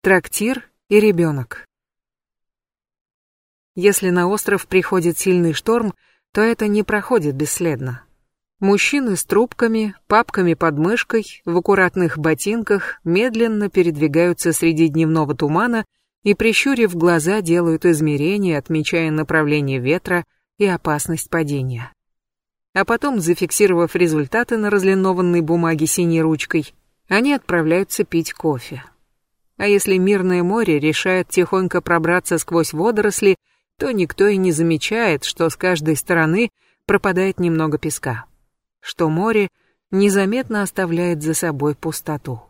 Трактир и ребенок. Если на остров приходит сильный шторм, то это не проходит бесследно. Мужчины с трубками, папками под мышкой, в аккуратных ботинках медленно передвигаются среди дневного тумана и, прищурив глаза, делают измерения, отмечая направление ветра и опасность падения. А потом, зафиксировав результаты на разлинованной бумаге синей ручкой, они отправляются пить кофе. А если мирное море решает тихонько пробраться сквозь водоросли, то никто и не замечает, что с каждой стороны пропадает немного песка что море незаметно оставляет за собой пустоту.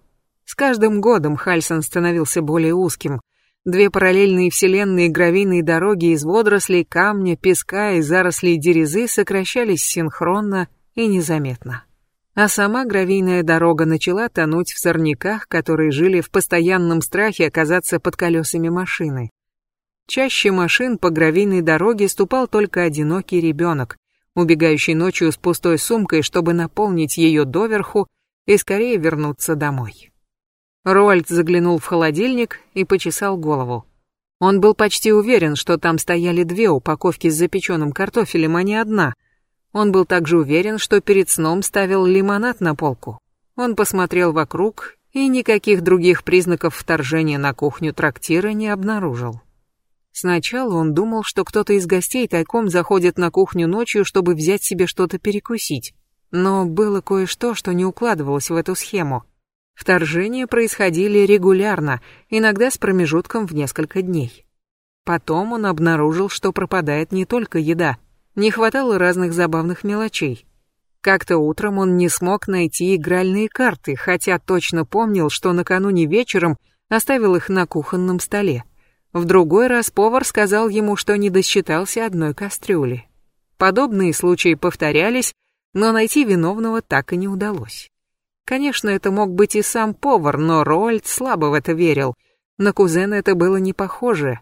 С каждым годом Хальсон становился более узким. Две параллельные вселенные гравийные дороги из водорослей, камня, песка и зарослей дерезы сокращались синхронно и незаметно. А сама гравийная дорога начала тонуть в сорняках, которые жили в постоянном страхе оказаться под колесами машины. Чаще машин по гравийной дороге ступал только одинокий ребенок, убегающий ночью с пустой сумкой, чтобы наполнить ее доверху и скорее вернуться домой. Роальд заглянул в холодильник и почесал голову. Он был почти уверен, что там стояли две упаковки с запеченным картофелем, а не одна. Он был также уверен, что перед сном ставил лимонад на полку. Он посмотрел вокруг и никаких других признаков вторжения на кухню трактира не обнаружил. Сначала он думал, что кто-то из гостей тайком заходит на кухню ночью, чтобы взять себе что-то перекусить. Но было кое-что, что не укладывалось в эту схему. Вторжения происходили регулярно, иногда с промежутком в несколько дней. Потом он обнаружил, что пропадает не только еда. Не хватало разных забавных мелочей. Как-то утром он не смог найти игральные карты, хотя точно помнил, что накануне вечером оставил их на кухонном столе. В другой раз повар сказал ему, что не досчитался одной кастрюли. Подобные случаи повторялись, но найти виновного так и не удалось. Конечно, это мог быть и сам повар, но Роальд слабо в это верил. На кузена это было не похоже.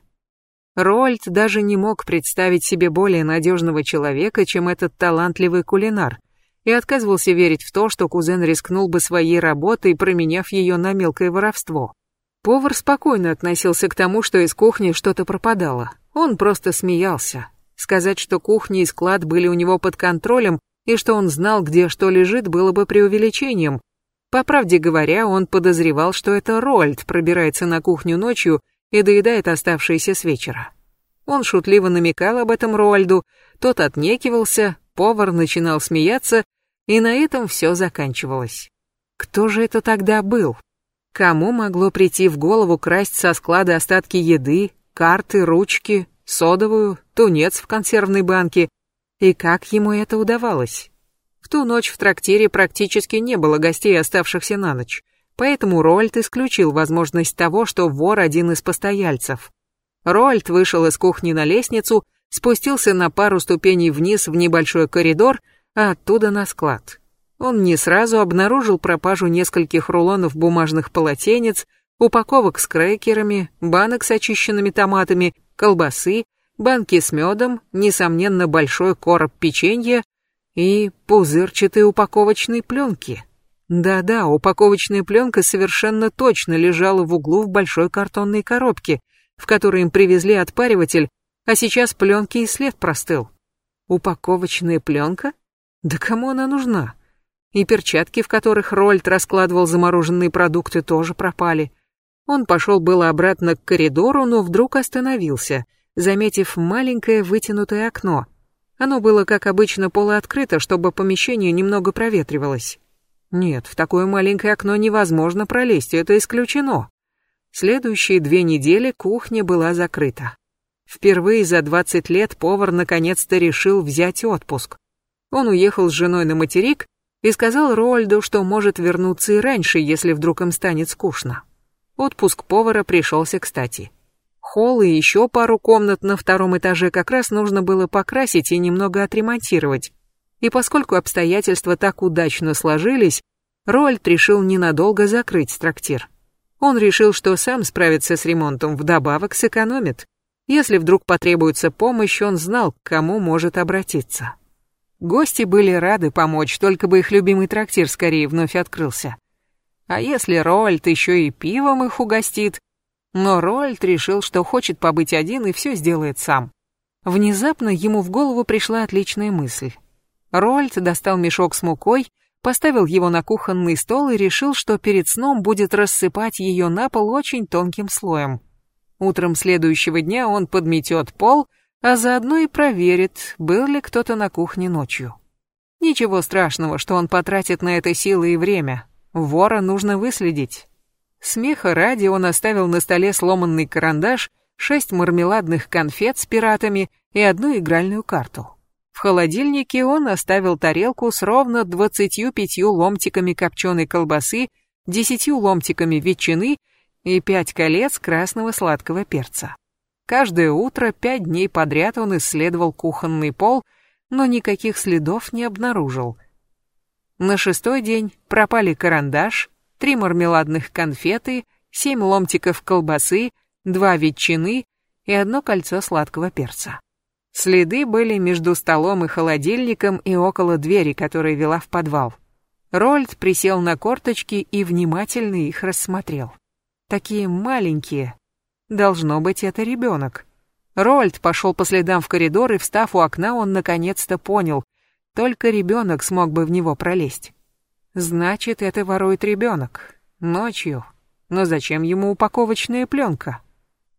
Роальд даже не мог представить себе более надежного человека, чем этот талантливый кулинар, и отказывался верить в то, что кузен рискнул бы своей работой, променяв ее на мелкое воровство. Повар спокойно относился к тому, что из кухни что-то пропадало. Он просто смеялся. Сказать, что кухня и склад были у него под контролем, и что он знал, где что лежит, было бы преувеличением. По правде говоря, он подозревал, что это Рольд пробирается на кухню ночью и доедает оставшиеся с вечера. Он шутливо намекал об этом Роальду, тот отнекивался, повар начинал смеяться, и на этом все заканчивалось. Кто же это тогда был? Кому могло прийти в голову красть со склада остатки еды, карты, ручки, содовую, тунец в консервной банке? И как ему это удавалось? В ту ночь в трактире практически не было гостей, оставшихся на ночь, поэтому Рольд исключил возможность того, что вор один из постояльцев. Рольд вышел из кухни на лестницу, спустился на пару ступеней вниз в небольшой коридор, а оттуда на склад. Он не сразу обнаружил пропажу нескольких рулонов бумажных полотенец, упаковок с крекерами, банок с очищенными томатами, колбасы, банки с медом, несомненно большой короб печенья и пузырчатой упаковочной пленки. Да-да, упаковочная пленка совершенно точно лежала в углу в большой картонной коробке, в которой им привезли отпариватель, а сейчас пленки и след простыл. Упаковочная пленка? Да кому она нужна? и перчатки, в которых Рольд раскладывал замороженные продукты, тоже пропали. Он пошел было обратно к коридору, но вдруг остановился, заметив маленькое вытянутое окно. Оно было, как обычно, полуоткрыто, чтобы помещение немного проветривалось. Нет, в такое маленькое окно невозможно пролезть, это исключено. Следующие две недели кухня была закрыта. Впервые за 20 лет повар наконец-то решил взять отпуск. Он уехал с женой на материк и сказал Роальду, что может вернуться и раньше, если вдруг им станет скучно. Отпуск повара пришелся кстати. Холл и еще пару комнат на втором этаже как раз нужно было покрасить и немного отремонтировать. И поскольку обстоятельства так удачно сложились, Роальд решил ненадолго закрыть трактир. Он решил, что сам справится с ремонтом, вдобавок сэкономит. Если вдруг потребуется помощь, он знал, к кому может обратиться. Гости были рады помочь, только бы их любимый трактир скорее вновь открылся. А если Роальд еще и пивом их угостит? Но Роальд решил, что хочет побыть один и все сделает сам. Внезапно ему в голову пришла отличная мысль. Роальд достал мешок с мукой, поставил его на кухонный стол и решил, что перед сном будет рассыпать ее на пол очень тонким слоем. Утром следующего дня он подметет пол, а заодно и проверит, был ли кто-то на кухне ночью. Ничего страшного, что он потратит на это силы и время. Вора нужно выследить. Смеха ради он оставил на столе сломанный карандаш, шесть мармеладных конфет с пиратами и одну игральную карту. В холодильнике он оставил тарелку с ровно 25 ломтиками копченой колбасы, 10 ломтиками ветчины и 5 колец красного сладкого перца. Каждое утро пять дней подряд он исследовал кухонный пол, но никаких следов не обнаружил. На шестой день пропали карандаш, три мармеладных конфеты, семь ломтиков колбасы, два ветчины и одно кольцо сладкого перца. Следы были между столом и холодильником и около двери, которая вела в подвал. Рольд присел на корточки и внимательно их рассмотрел. Такие маленькие. Должно быть, это ребенок. Рольд пошел по следам в коридор, и, встав у окна, он наконец-то понял. Только ребенок смог бы в него пролезть. Значит, это ворует ребенок. Ночью. Но зачем ему упаковочная пленка?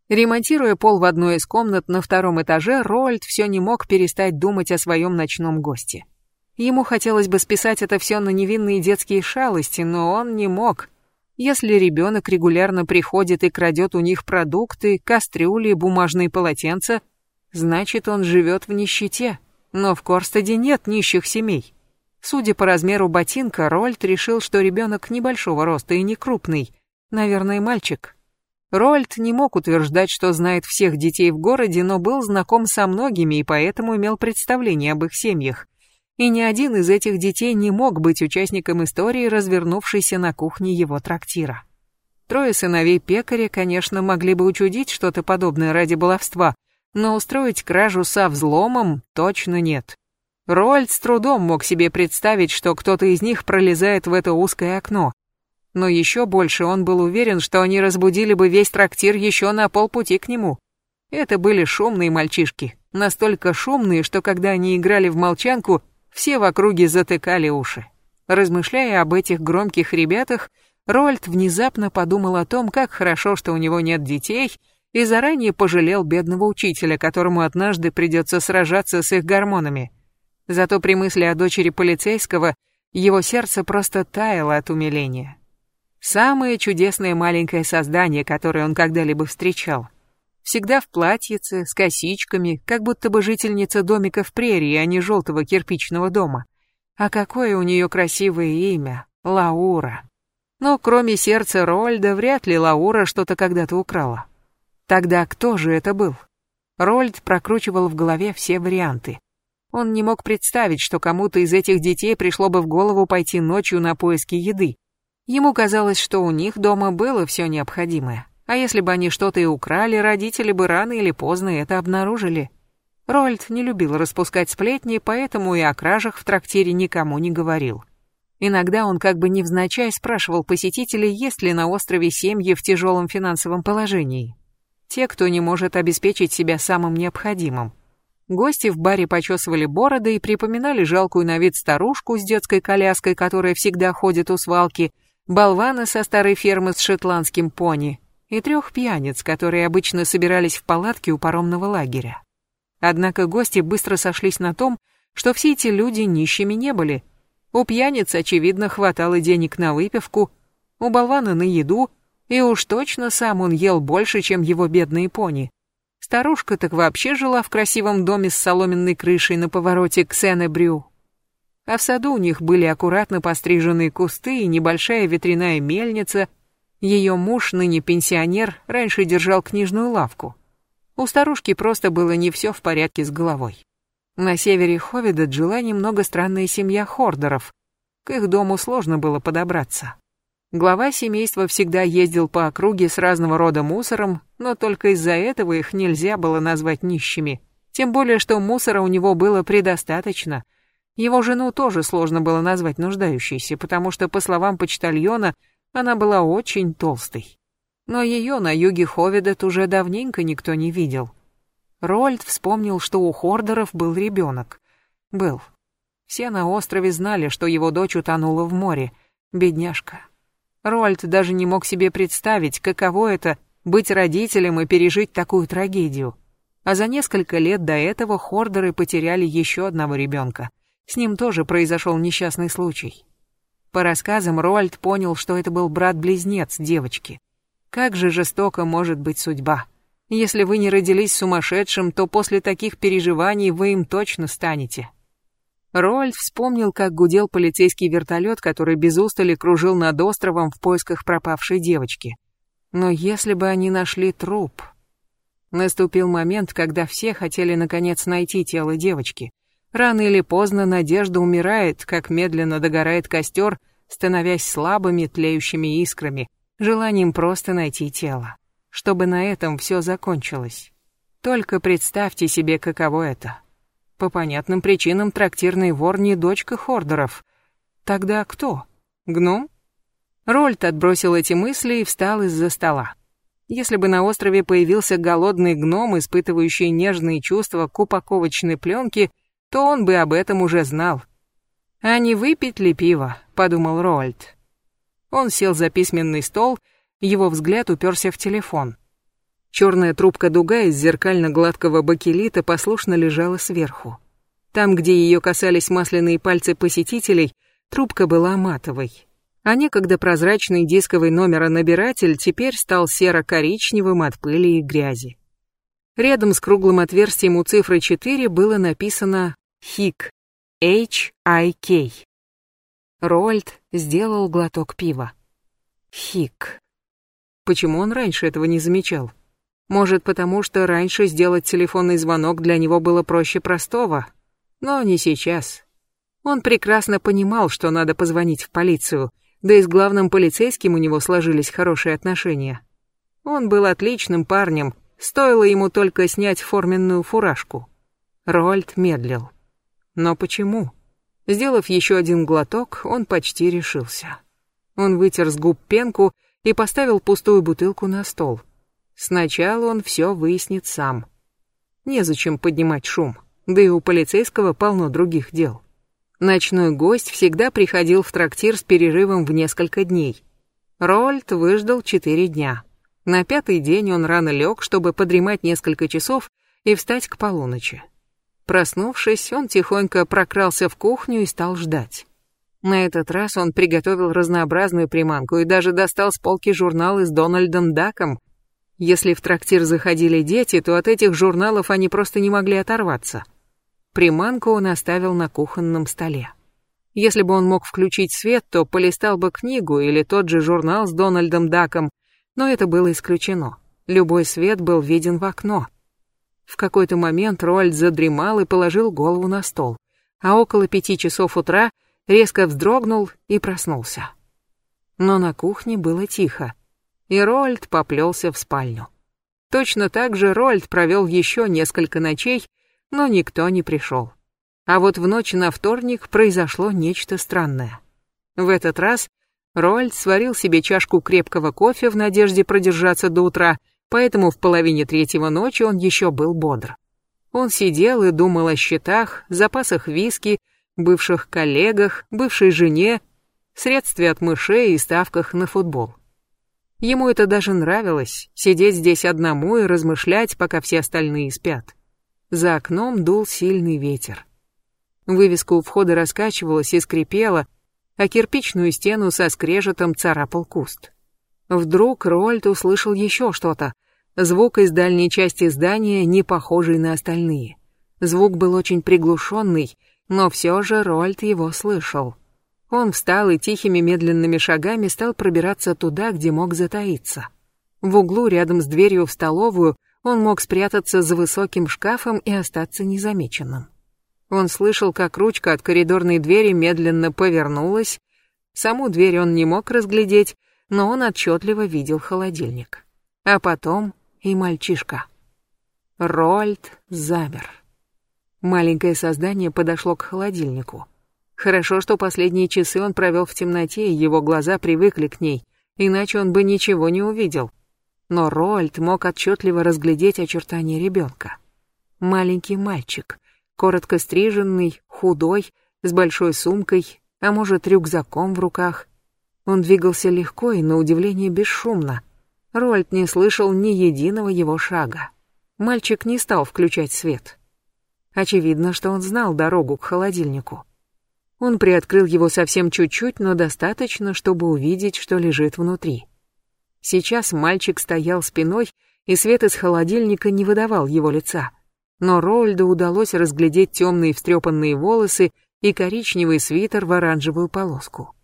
Ремонтируя пол в одной из комнат на втором этаже, Роальд все не мог перестать думать о своем ночном госте. Ему хотелось бы списать это все на невинные детские шалости, но он не мог. Если ребенок регулярно приходит и крадет у них продукты, кастрюли, бумажные полотенца, значит он живет в нищете. Но в Корстаде нет нищих семей. Судя по размеру ботинка, Рольд решил, что ребенок небольшого роста и не крупный. Наверное, мальчик. Рольд не мог утверждать, что знает всех детей в городе, но был знаком со многими и поэтому имел представление об их семьях. И ни один из этих детей не мог быть участником истории, развернувшейся на кухне его трактира. Трое сыновей пекаря, конечно, могли бы учудить что-то подобное ради баловства, но устроить кражу со взломом точно нет. Рольд с трудом мог себе представить, что кто-то из них пролезает в это узкое окно, но еще больше он был уверен, что они разбудили бы весь трактир еще на полпути к нему. Это были шумные мальчишки, настолько шумные, что когда они играли в молчанку, все в округе затыкали уши. Размышляя об этих громких ребятах, Рольд внезапно подумал о том, как хорошо, что у него нет детей, и заранее пожалел бедного учителя, которому однажды придется сражаться с их гормонами. Зато при мысли о дочери полицейского его сердце просто таяло от умиления. Самое чудесное маленькое создание, которое он когда-либо встречал. Всегда в платьице, с косичками, как будто бы жительница домика в прерии, а не желтого кирпичного дома. А какое у нее красивое имя — Лаура. Но кроме сердца Рольда, вряд ли Лаура что-то когда-то украла. Тогда кто же это был? Рольд прокручивал в голове все варианты. Он не мог представить, что кому-то из этих детей пришло бы в голову пойти ночью на поиски еды. Ему казалось, что у них дома было все необходимое. А если бы они что-то и украли, родители бы рано или поздно это обнаружили. Рольд не любил распускать сплетни, поэтому и о кражах в трактире никому не говорил. Иногда он как бы невзначай спрашивал посетителей, есть ли на острове семьи в тяжелом финансовом положении. Те, кто не может обеспечить себя самым необходимым. Гости в баре почесывали бороды и припоминали жалкую на вид старушку с детской коляской, которая всегда ходит у свалки – болвана со старой фермы с шотландским пони и трех пьяниц, которые обычно собирались в палатке у паромного лагеря. Однако гости быстро сошлись на том, что все эти люди нищими не были. У пьяниц, очевидно, хватало денег на выпивку, у болвана на еду, и уж точно сам он ел больше, чем его бедные пони. Старушка так вообще жила в красивом доме с соломенной крышей на повороте к Сенебрю, а в саду у них были аккуратно постриженные кусты и небольшая ветряная мельница. Ее муж, ныне пенсионер, раньше держал книжную лавку. У старушки просто было не все в порядке с головой. На севере Ховида жила немного странная семья хордеров. К их дому сложно было подобраться. Глава семейства всегда ездил по округе с разного рода мусором, но только из-за этого их нельзя было назвать нищими. Тем более, что мусора у него было предостаточно — его жену тоже сложно было назвать нуждающейся, потому что, по словам почтальона, она была очень толстой. Но ее на юге Ховедет уже давненько никто не видел. Рольд вспомнил, что у Хордеров был ребенок. Был. Все на острове знали, что его дочь утонула в море. Бедняжка. Рольд даже не мог себе представить, каково это — быть родителем и пережить такую трагедию. А за несколько лет до этого Хордеры потеряли еще одного ребенка. С ним тоже произошел несчастный случай. По рассказам, Рольд понял, что это был брат-близнец девочки. Как же жестоко может быть судьба. Если вы не родились сумасшедшим, то после таких переживаний вы им точно станете. Рольд вспомнил, как гудел полицейский вертолет, который без устали кружил над островом в поисках пропавшей девочки. Но если бы они нашли труп... Наступил момент, когда все хотели наконец найти тело девочки. Рано или поздно надежда умирает, как медленно догорает костер, становясь слабыми тлеющими искрами, желанием просто найти тело. Чтобы на этом все закончилось. Только представьте себе, каково это. По понятным причинам трактирный вор не дочка Хордеров. Тогда кто? Гном? Рольд отбросил эти мысли и встал из-за стола. Если бы на острове появился голодный гном, испытывающий нежные чувства к упаковочной пленке, то он бы об этом уже знал. «А не выпить ли пиво?» — подумал Рольд. Он сел за письменный стол, его взгляд уперся в телефон. Черная трубка-дуга из зеркально-гладкого бакелита послушно лежала сверху. Там, где ее касались масляные пальцы посетителей, трубка была матовой. А некогда прозрачный дисковый номеронабиратель теперь стал серо-коричневым от пыли и грязи. Рядом с круглым отверстием у цифры 4 было написано «ХИК». H-I-K. Рольд сделал глоток пива. «ХИК». Почему он раньше этого не замечал? Может, потому что раньше сделать телефонный звонок для него было проще простого. Но не сейчас. Он прекрасно понимал, что надо позвонить в полицию, да и с главным полицейским у него сложились хорошие отношения. Он был отличным парнем, стоило ему только снять форменную фуражку. Рольд медлил. Но почему? Сделав еще один глоток, он почти решился. Он вытер с губ пенку и поставил пустую бутылку на стол. Сначала он все выяснит сам. Незачем поднимать шум, да и у полицейского полно других дел. Ночной гость всегда приходил в трактир с перерывом в несколько дней. Рольд выждал четыре дня. На пятый день он рано лег, чтобы подремать несколько часов и встать к полуночи. Проснувшись, он тихонько прокрался в кухню и стал ждать. На этот раз он приготовил разнообразную приманку и даже достал с полки журналы с Дональдом Даком, если в трактир заходили дети, то от этих журналов они просто не могли оторваться. Приманку он оставил на кухонном столе. Если бы он мог включить свет, то полистал бы книгу или тот же журнал с Дональдом Даком, но это было исключено. Любой свет был виден в окно. В какой-то момент Рольд задремал и положил голову на стол, а около пяти часов утра резко вздрогнул и проснулся. Но на кухне было тихо и Рольд поплелся в спальню. Точно так же Рольд провел еще несколько ночей, но никто не пришел. А вот в ночь на вторник произошло нечто странное. В этот раз Рольд сварил себе чашку крепкого кофе в надежде продержаться до утра, поэтому в половине третьего ночи он еще был бодр. Он сидел и думал о счетах, запасах виски, бывших коллегах, бывшей жене, средстве от мышей и ставках на футбол. Ему это даже нравилось, сидеть здесь одному и размышлять, пока все остальные спят. За окном дул сильный ветер. Вывеска у входа раскачивалась и скрипела, а кирпичную стену со скрежетом царапал куст. Вдруг Рольд услышал еще что-то. Звук из дальней части здания, не похожий на остальные. Звук был очень приглушенный, но все же Рольд его слышал. Он встал и тихими медленными шагами стал пробираться туда, где мог затаиться. В углу рядом с дверью в столовую он мог спрятаться за высоким шкафом и остаться незамеченным. Он слышал, как ручка от коридорной двери медленно повернулась. Саму дверь он не мог разглядеть, но он отчетливо видел холодильник. А потом и мальчишка. Рольд замер. Маленькое создание подошло к холодильнику. Хорошо, что последние часы он провел в темноте, и его глаза привыкли к ней, иначе он бы ничего не увидел. но Роальд мог отчетливо разглядеть очертания ребенка. Маленький мальчик, коротко стриженный, худой, с большой сумкой, а может, рюкзаком в руках. Он двигался легко и, на удивление, бесшумно. Роальд не слышал ни единого его шага. Мальчик не стал включать свет. Очевидно, что он знал дорогу к холодильнику. Он приоткрыл его совсем чуть-чуть, но достаточно, чтобы увидеть, что лежит внутри. Сейчас мальчик стоял спиной, и свет из холодильника не выдавал его лица. Но Роальду удалось разглядеть темные встрепанные волосы и коричневый свитер в оранжевую полоску.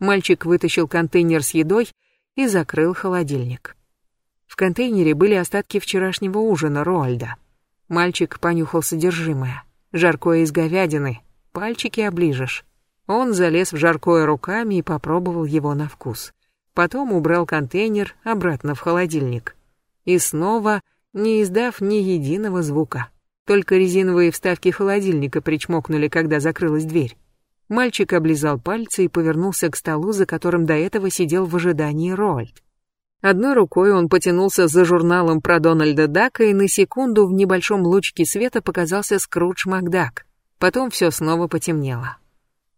Мальчик вытащил контейнер с едой и закрыл холодильник. В контейнере были остатки вчерашнего ужина Роальда. Мальчик понюхал содержимое. Жаркое из говядины. Пальчики оближешь. Он залез в жаркое руками и попробовал его на вкус. Потом убрал контейнер обратно в холодильник. И снова, не издав ни единого звука. Только резиновые вставки холодильника причмокнули, когда закрылась дверь. Мальчик облизал пальцы и повернулся к столу, за которым до этого сидел в ожидании Роальд. Одной рукой он потянулся за журналом про Дональда Дака, и на секунду в небольшом лучке света показался Скрудж Макдак. Потом все снова потемнело.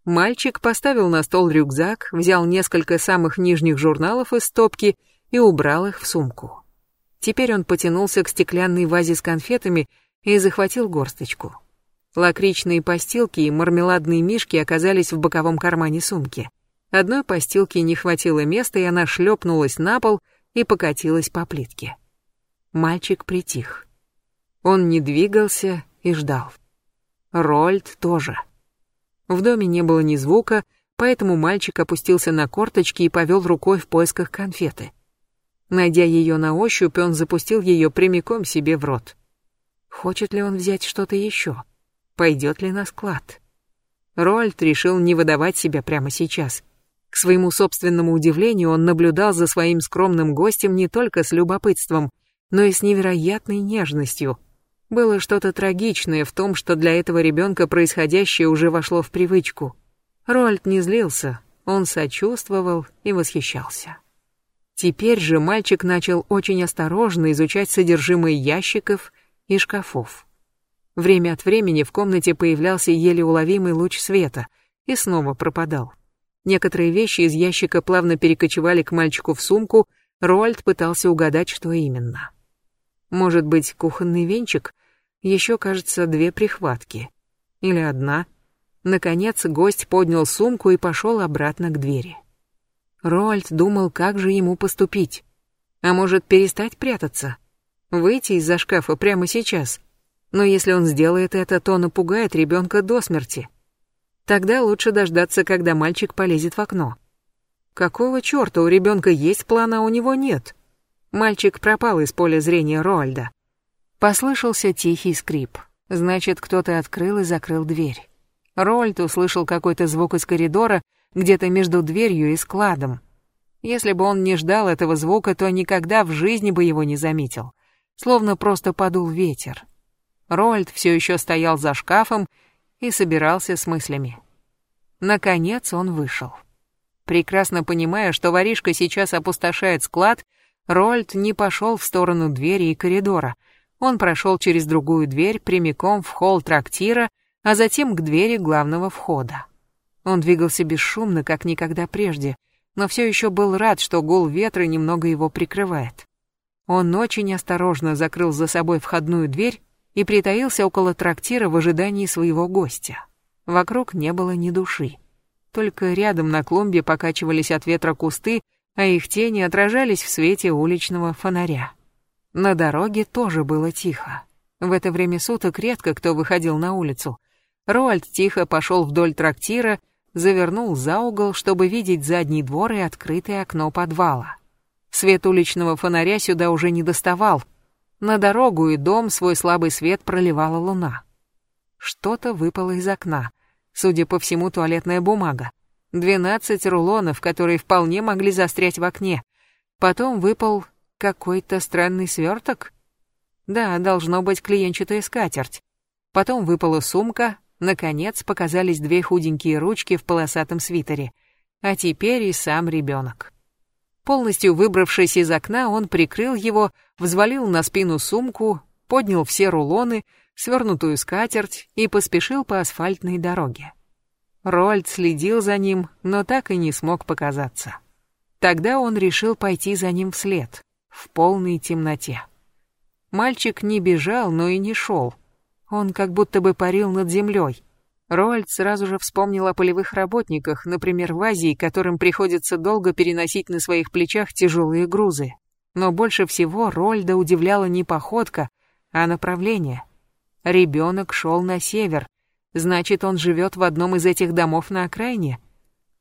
Мальчик поставил на стол рюкзак, взял несколько самых нижних журналов из стопки и убрал их в сумку. Теперь он потянулся к стеклянной вазе с конфетами и захватил горсточку. Лакричные постилки и мармеладные мишки оказались в боковом кармане сумки. Одной постилки не хватило места, и она шлепнулась на пол и покатилась по плитке. Мальчик притих. Он не двигался и ждал. Рольд тоже. В доме не было ни звука, поэтому мальчик опустился на корточки и повел рукой в поисках конфеты. Найдя ее на ощупь, он запустил ее прямиком себе в рот. Хочет ли он взять что-то еще? Пойдет ли на склад. Роальд решил не выдавать себя прямо сейчас. К своему собственному удивлению он наблюдал за своим скромным гостем не только с любопытством, но и с невероятной нежностью. Было что-то трагичное в том, что для этого ребенка происходящее уже вошло в привычку. Роальд не злился, он сочувствовал и восхищался. Теперь же мальчик начал очень осторожно изучать содержимое ящиков и шкафов. Время от времени в комнате появлялся еле уловимый луч света и снова пропадал. Некоторые вещи из ящика плавно перекочевали к мальчику в сумку, Роальд пытался угадать, что именно. Может быть, кухонный венчик? Еще, кажется, две прихватки. Или одна. Наконец, гость поднял сумку и пошел обратно к двери. Роальд думал, как же ему поступить. А может, перестать прятаться? Выйти из-за шкафа прямо сейчас — но если он сделает это, то напугает ребенка до смерти. Тогда лучше дождаться, когда мальчик полезет в окно. Какого черта у ребенка есть план, а у него нет? Мальчик пропал из поля зрения Роальда. Послышался тихий скрип. Значит, кто-то открыл и закрыл дверь. Роальд услышал какой-то звук из коридора, где-то между дверью и складом. Если бы он не ждал этого звука, то никогда в жизни бы его не заметил. Словно просто подул ветер. Рольд все еще стоял за шкафом и собирался с мыслями. Наконец он вышел. Прекрасно понимая, что воришка сейчас опустошает склад, Рольд не пошел в сторону двери и коридора. Он прошел через другую дверь прямиком в холл трактира, а затем к двери главного входа. Он двигался бесшумно, как никогда прежде, но все еще был рад, что гул ветра немного его прикрывает. Он очень осторожно закрыл за собой входную дверь и притаился около трактира в ожидании своего гостя. Вокруг не было ни души. Только рядом на клумбе покачивались от ветра кусты, а их тени отражались в свете уличного фонаря. На дороге тоже было тихо. В это время суток редко кто выходил на улицу. Роальд тихо пошел вдоль трактира, завернул за угол, чтобы видеть задний двор и открытое окно подвала. Свет уличного фонаря сюда уже не доставал, на дорогу и дом свой слабый свет проливала луна. Что-то выпало из окна. Судя по всему, туалетная бумага. Двенадцать рулонов, которые вполне могли застрять в окне. Потом выпал какой-то странный сверток. Да, должно быть клиенчатая скатерть. Потом выпала сумка. Наконец показались две худенькие ручки в полосатом свитере. А теперь и сам ребенок. Полностью выбравшись из окна, он прикрыл его, взвалил на спину сумку, поднял все рулоны, свернутую скатерть и поспешил по асфальтной дороге. Рольд следил за ним, но так и не смог показаться. Тогда он решил пойти за ним вслед, в полной темноте. Мальчик не бежал, но и не шел. Он как будто бы парил над землей. Роальд сразу же вспомнил о полевых работниках, например, в Азии, которым приходится долго переносить на своих плечах тяжелые грузы. Но больше всего Рольда удивляла не походка, а направление. Ребенок шел на север, значит, он живет в одном из этих домов на окраине.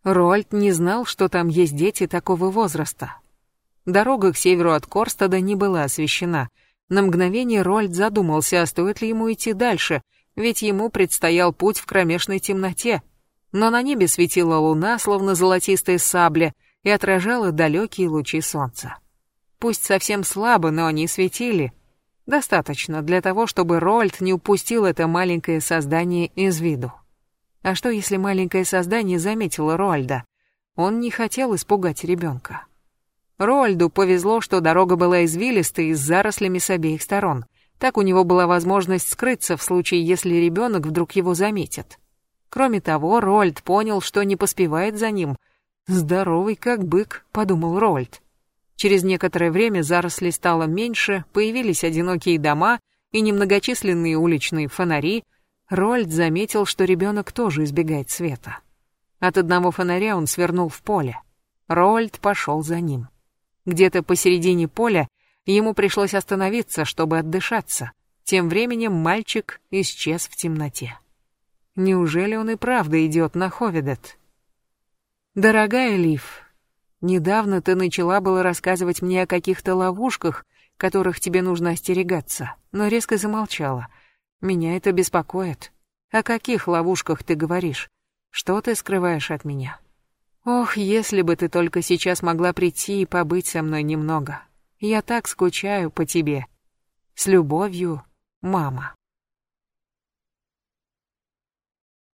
Рольд не знал, что там есть дети такого возраста. Дорога к северу от Корстада не была освещена. На мгновение Рольд задумался, а стоит ли ему идти дальше — ведь ему предстоял путь в кромешной темноте. Но на небе светила луна, словно золотистая сабля, и отражала далекие лучи солнца. Пусть совсем слабо, но они светили. Достаточно для того, чтобы Рольд не упустил это маленькое создание из виду. А что, если маленькое создание заметило Рольда? Он не хотел испугать ребенка. Рольду повезло, что дорога была извилистой и с зарослями с обеих сторон. Так у него была возможность скрыться в случае, если ребенок вдруг его заметит. Кроме того, Рольд понял, что не поспевает за ним. «Здоровый как бык», — подумал Рольд. Через некоторое время заросли стало меньше, появились одинокие дома и немногочисленные уличные фонари. Рольд заметил, что ребенок тоже избегает света. От одного фонаря он свернул в поле. Рольд пошел за ним. Где-то посередине поля Ему пришлось остановиться, чтобы отдышаться. Тем временем мальчик исчез в темноте. Неужели он и правда идет на Ховедет? Дорогая Лив, недавно ты начала было рассказывать мне о каких-то ловушках, которых тебе нужно остерегаться, но резко замолчала. Меня это беспокоит. О каких ловушках ты говоришь? Что ты скрываешь от меня? Ох, если бы ты только сейчас могла прийти и побыть со мной немного. Я так скучаю по тебе. С любовью, мама.